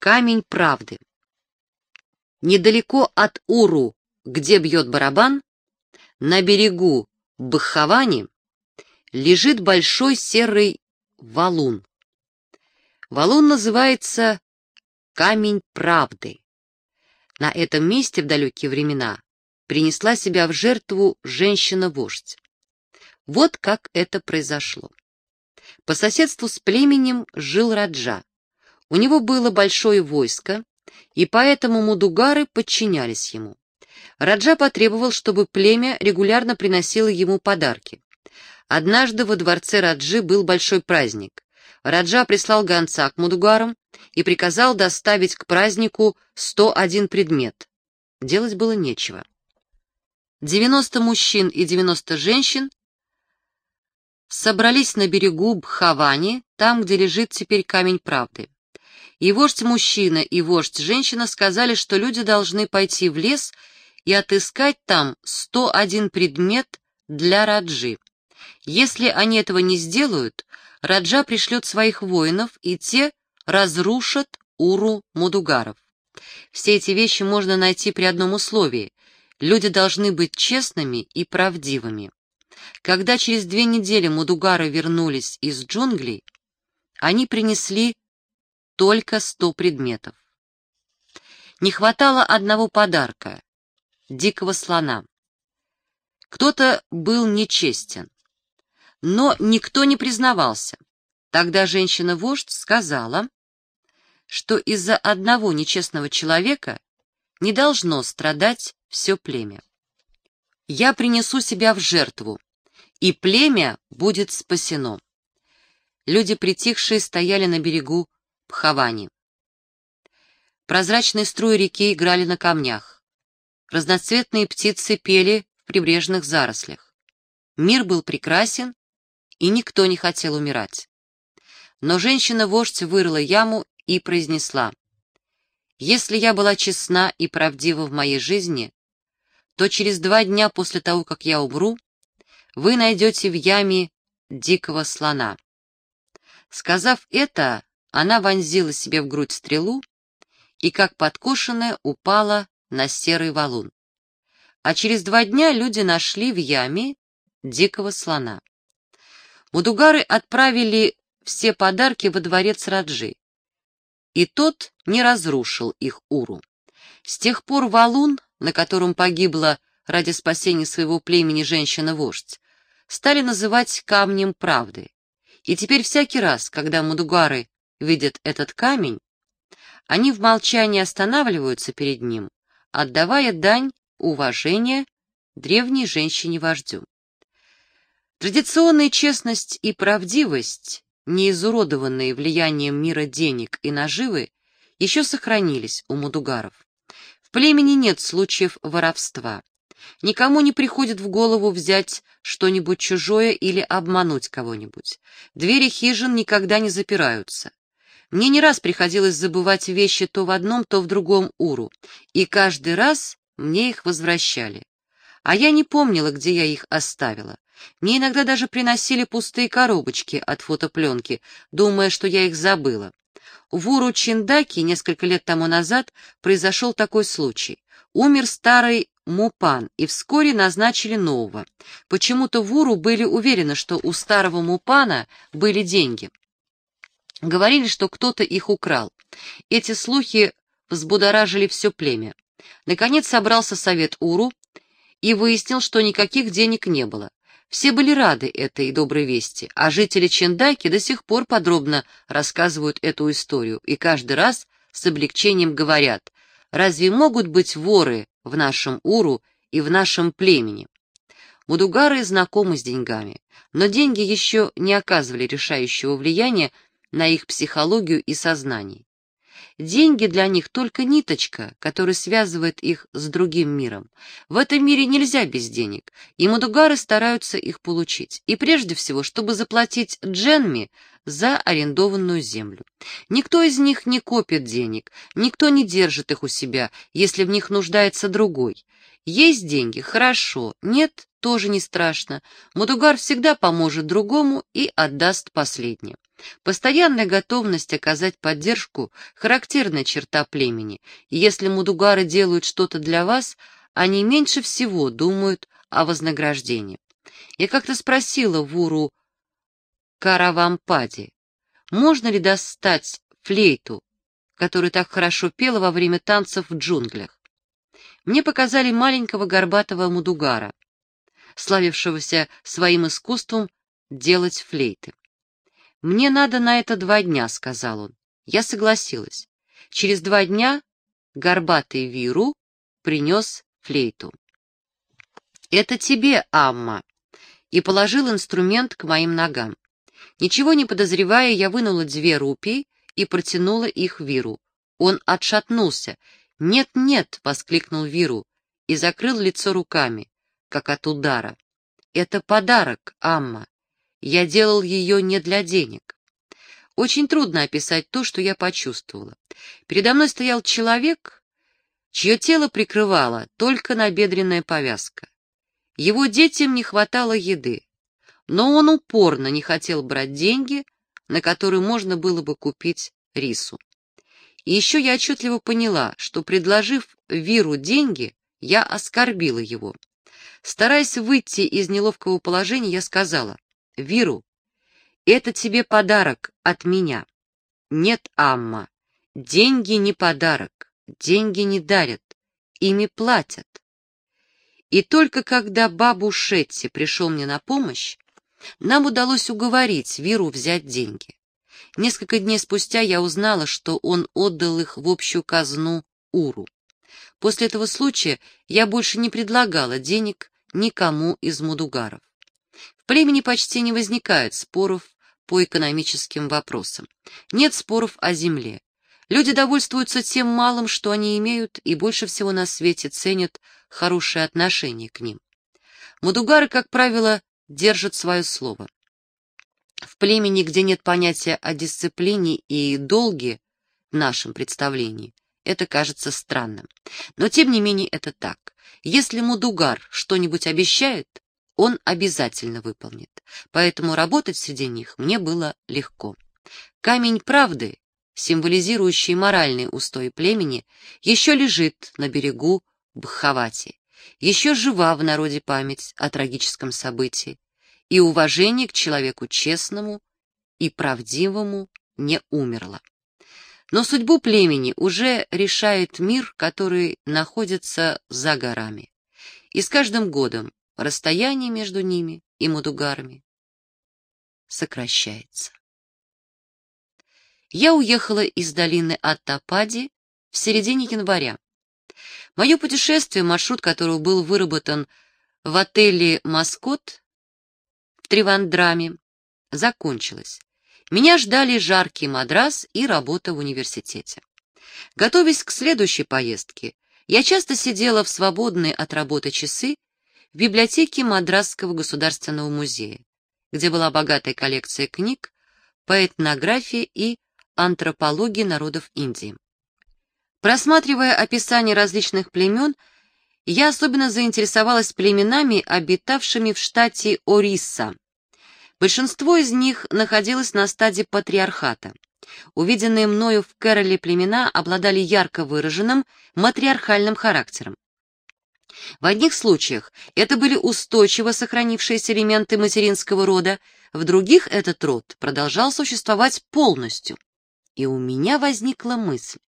Камень правды. Недалеко от Уру, где бьет барабан, на берегу Бхавани лежит большой серый валун. Валун называется Камень правды. На этом месте в далекие времена принесла себя в жертву женщина-вождь. Вот как это произошло. По соседству с племенем жил Раджа. У него было большое войско, и поэтому мудугары подчинялись ему. Раджа потребовал, чтобы племя регулярно приносило ему подарки. Однажды во дворце Раджи был большой праздник. Раджа прислал гонца к мудугарам и приказал доставить к празднику 101 предмет. Делать было нечего. 90 мужчин и 90 женщин собрались на берегу Бхавани, там, где лежит теперь камень правды. И вождь-мужчина, и вождь-женщина сказали, что люди должны пойти в лес и отыскать там 101 предмет для Раджи. Если они этого не сделают, Раджа пришлет своих воинов, и те разрушат Уру Мудугаров. Все эти вещи можно найти при одном условии. Люди должны быть честными и правдивыми. Когда через две недели Мудугары вернулись из джунглей, они принесли только сто предметов. Не хватало одного подарка — дикого слона. Кто-то был нечестен, но никто не признавался. Тогда женщина-вождь сказала, что из-за одного нечестного человека не должно страдать все племя. Я принесу себя в жертву, и племя будет спасено. Люди, притихшие, стояли на берегу Пхавани. Прозрачные струи реки играли на камнях. Разноцветные птицы пели в прибрежных зарослях. Мир был прекрасен, и никто не хотел умирать. Но женщина-вождь вырыла яму и произнесла, «Если я была честна и правдива в моей жизни, то через два дня после того, как я умру, вы найдете в яме дикого слона». Сказав это, она вонзила себе в грудь стрелу и, как подкошенная, упала на серый валун. А через два дня люди нашли в яме дикого слона. Мудугары отправили все подарки во дворец Раджи, и тот не разрушил их уру. С тех пор валун, на котором погибла ради спасения своего племени женщина-вождь, стали называть камнем правды. И теперь всякий раз, когда мудугары видят этот камень, они в молчании останавливаются перед ним, отдавая дань уважения древней женщине-вождю. Традиционная честность и правдивость, не изуродованные влиянием мира денег и наживы, еще сохранились у мудугаров. В племени нет случаев воровства. Никому не приходит в голову взять что-нибудь чужое или обмануть кого-нибудь. Двери хижин никогда не запираются. Мне не раз приходилось забывать вещи то в одном, то в другом уру, и каждый раз мне их возвращали. А я не помнила, где я их оставила. Мне иногда даже приносили пустые коробочки от фотопленки, думая, что я их забыла. В Уру Чиндаки несколько лет тому назад произошел такой случай. Умер старый Мупан, и вскоре назначили нового. Почему-то в Уру были уверены, что у старого Мупана были деньги. Говорили, что кто-то их украл. Эти слухи взбудоражили все племя. Наконец собрался совет Уру и выяснил, что никаких денег не было. Все были рады этой доброй вести, а жители Чендаки до сих пор подробно рассказывают эту историю и каждый раз с облегчением говорят, разве могут быть воры в нашем Уру и в нашем племени? Мудугары знакомы с деньгами, но деньги еще не оказывали решающего влияния на их психологию и сознание. Деньги для них только ниточка, которая связывает их с другим миром. В этом мире нельзя без денег, и мадугары стараются их получить. И прежде всего, чтобы заплатить дженми за арендованную землю. Никто из них не копит денег, никто не держит их у себя, если в них нуждается другой. Есть деньги — хорошо, нет тоже не страшно. Мудугар всегда поможет другому и отдаст последнее. Постоянная готовность оказать поддержку — характерная черта племени, если мудугары делают что-то для вас, они меньше всего думают о вознаграждении. Я как-то спросила Вуру Каравампади, можно ли достать флейту, которую так хорошо пела во время танцев в джунглях. Мне показали маленького горбатого мудугара, славившегося своим искусством делать флейты. «Мне надо на это два дня», — сказал он. Я согласилась. Через два дня горбатый Виру принес флейту. «Это тебе, Амма!» и положил инструмент к моим ногам. Ничего не подозревая, я вынула две рупии и протянула их Виру. Он отшатнулся. «Нет-нет!» — воскликнул Виру и закрыл лицо руками, как от удара. «Это подарок, Амма. Я делал ее не для денег». Очень трудно описать то, что я почувствовала. Передо мной стоял человек, чье тело прикрывала только набедренная повязка. Его детям не хватало еды, но он упорно не хотел брать деньги, на которые можно было бы купить рису. И еще я отчетливо поняла, что, предложив Виру деньги, я оскорбила его. Стараясь выйти из неловкого положения, я сказала, «Виру, это тебе подарок от меня». «Нет, Амма, деньги не подарок, деньги не дарят, ими платят». И только когда бабу Шетти пришел мне на помощь, нам удалось уговорить Виру взять деньги. Несколько дней спустя я узнала, что он отдал их в общую казну Уру. После этого случая я больше не предлагала денег никому из мудугаров. В племени почти не возникает споров по экономическим вопросам. Нет споров о земле. Люди довольствуются тем малым, что они имеют, и больше всего на свете ценят хорошее отношение к ним. Мудугары, как правило, держат свое слово. В племени, где нет понятия о дисциплине и долге в нашем представлении, это кажется странным. Но тем не менее это так. Если Мудугар что-нибудь обещает, он обязательно выполнит. Поэтому работать среди них мне было легко. Камень правды, символизирующий моральные устои племени, еще лежит на берегу Бхавати. Еще жива в народе память о трагическом событии, и уважение к человеку честному и правдивому не умерло. Но судьбу племени уже решает мир, который находится за горами. И с каждым годом расстояние между ними и Мудугарами сокращается. Я уехала из долины Аттапади в середине января. Мое путешествие, маршрут которого был выработан в отеле «Маскот» в Тривандраме, закончилось. Меня ждали жаркий мадрас и работа в университете. Готовясь к следующей поездке, я часто сидела в свободные от работы часы в библиотеке Мадрасского государственного музея, где была богатая коллекция книг по этнографии и антропологии народов Индии. Просматривая описание различных племен, я особенно заинтересовалась племенами, обитавшими в штате Орисса. Большинство из них находилось на стадии патриархата. Увиденные мною в Кэроле племена обладали ярко выраженным матриархальным характером. В одних случаях это были устойчиво сохранившиеся элементы материнского рода, в других этот род продолжал существовать полностью. И у меня возникла мысль,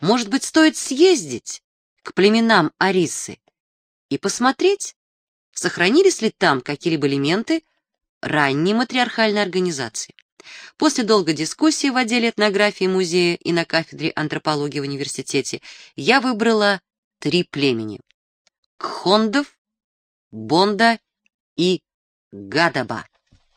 может быть, стоит съездить к племенам Арисы и посмотреть, сохранились ли там какие-либо элементы ранней матриархальной организации. После долгой дискуссии в отделе этнографии музея и на кафедре антропологии в университете я выбрала три племени — Кхондов, Бонда и Гадаба.